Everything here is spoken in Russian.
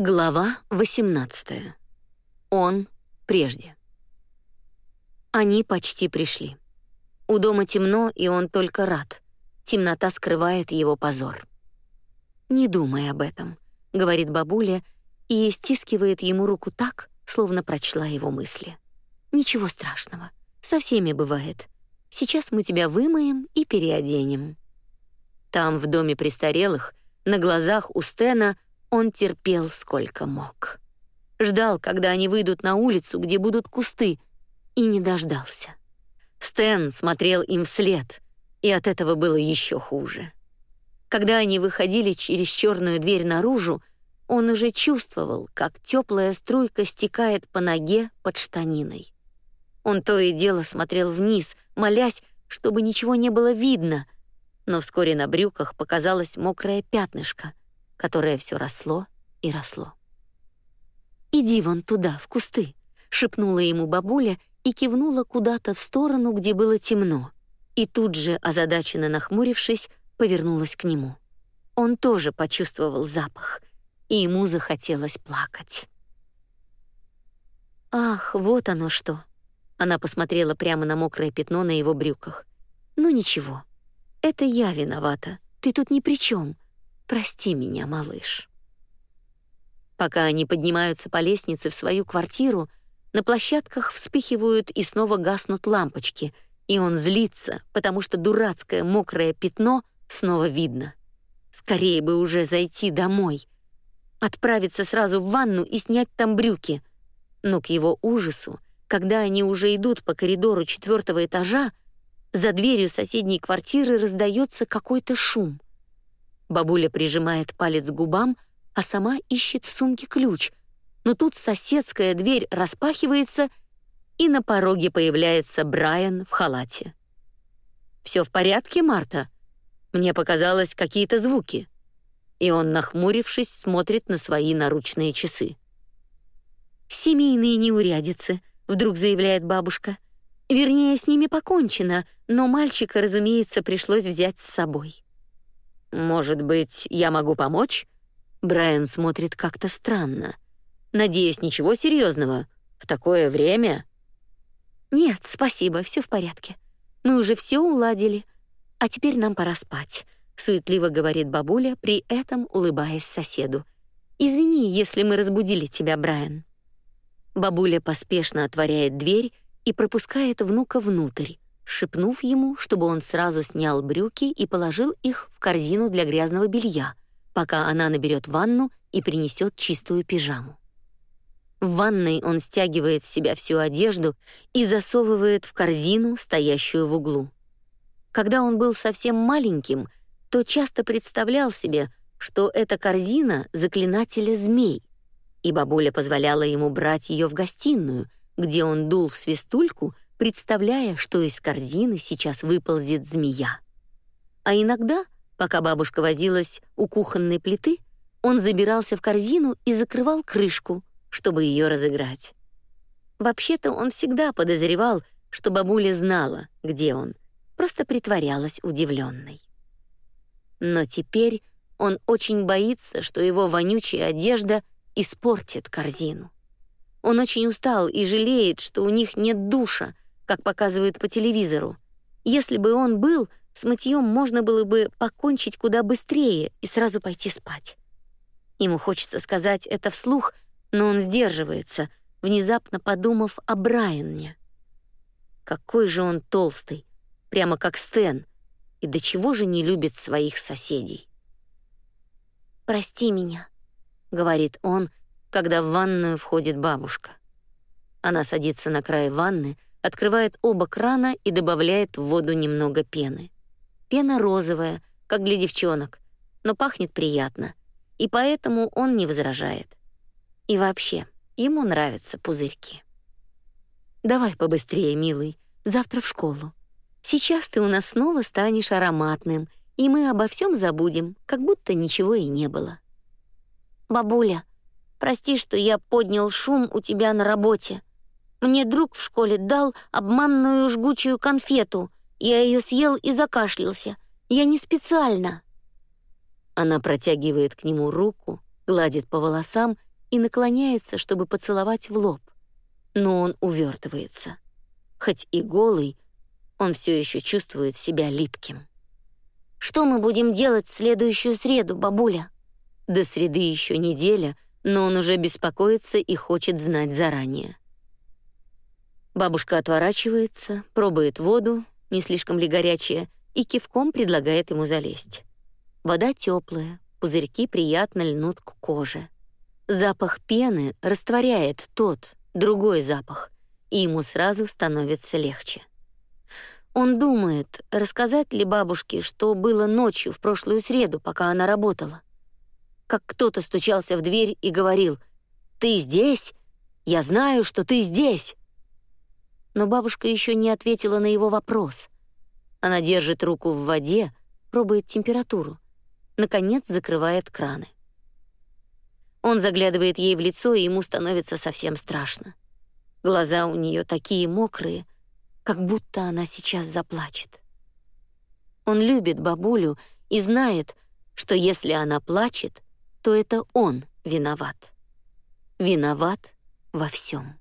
Глава 18. Он прежде. Они почти пришли. У дома темно, и он только рад. Темнота скрывает его позор. «Не думай об этом», — говорит бабуля и стискивает ему руку так, словно прочла его мысли. «Ничего страшного. Со всеми бывает. Сейчас мы тебя вымоем и переоденем». Там, в доме престарелых, на глазах у Стена — он терпел сколько мог. Ждал, когда они выйдут на улицу, где будут кусты, и не дождался. Стэн смотрел им вслед, и от этого было еще хуже. Когда они выходили через черную дверь наружу, он уже чувствовал, как теплая струйка стекает по ноге под штаниной. Он то и дело смотрел вниз, молясь, чтобы ничего не было видно, но вскоре на брюках показалось мокрое пятнышко, которое все росло и росло. «Иди вон туда, в кусты», — шепнула ему бабуля и кивнула куда-то в сторону, где было темно, и тут же, озадаченно нахмурившись, повернулась к нему. Он тоже почувствовал запах, и ему захотелось плакать. «Ах, вот оно что!» Она посмотрела прямо на мокрое пятно на его брюках. «Ну ничего, это я виновата, ты тут ни при чем. Прости меня, малыш. Пока они поднимаются по лестнице в свою квартиру, на площадках вспыхивают и снова гаснут лампочки, и он злится, потому что дурацкое мокрое пятно снова видно. Скорее бы уже зайти домой, отправиться сразу в ванну и снять там брюки. Но к его ужасу, когда они уже идут по коридору четвертого этажа, за дверью соседней квартиры раздается какой-то шум. Бабуля прижимает палец к губам, а сама ищет в сумке ключ. Но тут соседская дверь распахивается, и на пороге появляется Брайан в халате. Все в порядке, Марта? Мне показалось какие-то звуки. И он, нахмурившись, смотрит на свои наручные часы. Семейные неурядицы, вдруг заявляет бабушка. Вернее, с ними покончено, но мальчика, разумеется, пришлось взять с собой. Может быть, я могу помочь? Брайан смотрит как-то странно. Надеюсь, ничего серьезного. В такое время? Нет, спасибо, все в порядке. Мы уже все уладили. А теперь нам пора спать, суетливо говорит бабуля, при этом улыбаясь соседу. Извини, если мы разбудили тебя, Брайан. Бабуля поспешно отворяет дверь и пропускает внука внутрь шепнув ему, чтобы он сразу снял брюки и положил их в корзину для грязного белья, пока она наберет ванну и принесет чистую пижаму. В ванной он стягивает с себя всю одежду и засовывает в корзину, стоящую в углу. Когда он был совсем маленьким, то часто представлял себе, что эта корзина заклинателя змей, и бабуля позволяла ему брать ее в гостиную, где он дул в свистульку представляя, что из корзины сейчас выползет змея. А иногда, пока бабушка возилась у кухонной плиты, он забирался в корзину и закрывал крышку, чтобы ее разыграть. Вообще-то он всегда подозревал, что бабуля знала, где он, просто притворялась удивленной. Но теперь он очень боится, что его вонючая одежда испортит корзину. Он очень устал и жалеет, что у них нет душа, как показывают по телевизору. Если бы он был, с мытьем можно было бы покончить куда быстрее и сразу пойти спать. Ему хочется сказать это вслух, но он сдерживается, внезапно подумав о Брайане. Какой же он толстый, прямо как Стэн, и до чего же не любит своих соседей. «Прости меня», — говорит он, когда в ванную входит бабушка. Она садится на край ванны, открывает оба крана и добавляет в воду немного пены. Пена розовая, как для девчонок, но пахнет приятно, и поэтому он не возражает. И вообще, ему нравятся пузырьки. Давай побыстрее, милый, завтра в школу. Сейчас ты у нас снова станешь ароматным, и мы обо всем забудем, как будто ничего и не было. Бабуля, прости, что я поднял шум у тебя на работе. Мне друг в школе дал обманную жгучую конфету. Я ее съел и закашлялся. Я не специально. Она протягивает к нему руку, гладит по волосам и наклоняется, чтобы поцеловать в лоб. Но он увертывается. Хоть и голый, он все еще чувствует себя липким. «Что мы будем делать в следующую среду, бабуля?» До среды еще неделя, но он уже беспокоится и хочет знать заранее. Бабушка отворачивается, пробует воду, не слишком ли горячая, и кивком предлагает ему залезть. Вода теплая, пузырьки приятно льнут к коже. Запах пены растворяет тот, другой запах, и ему сразу становится легче. Он думает, рассказать ли бабушке, что было ночью в прошлую среду, пока она работала. Как кто-то стучался в дверь и говорил «Ты здесь? Я знаю, что ты здесь!» Но бабушка еще не ответила на его вопрос. Она держит руку в воде, пробует температуру. Наконец закрывает краны. Он заглядывает ей в лицо, и ему становится совсем страшно. Глаза у нее такие мокрые, как будто она сейчас заплачет. Он любит бабулю и знает, что если она плачет, то это он виноват. Виноват во всем.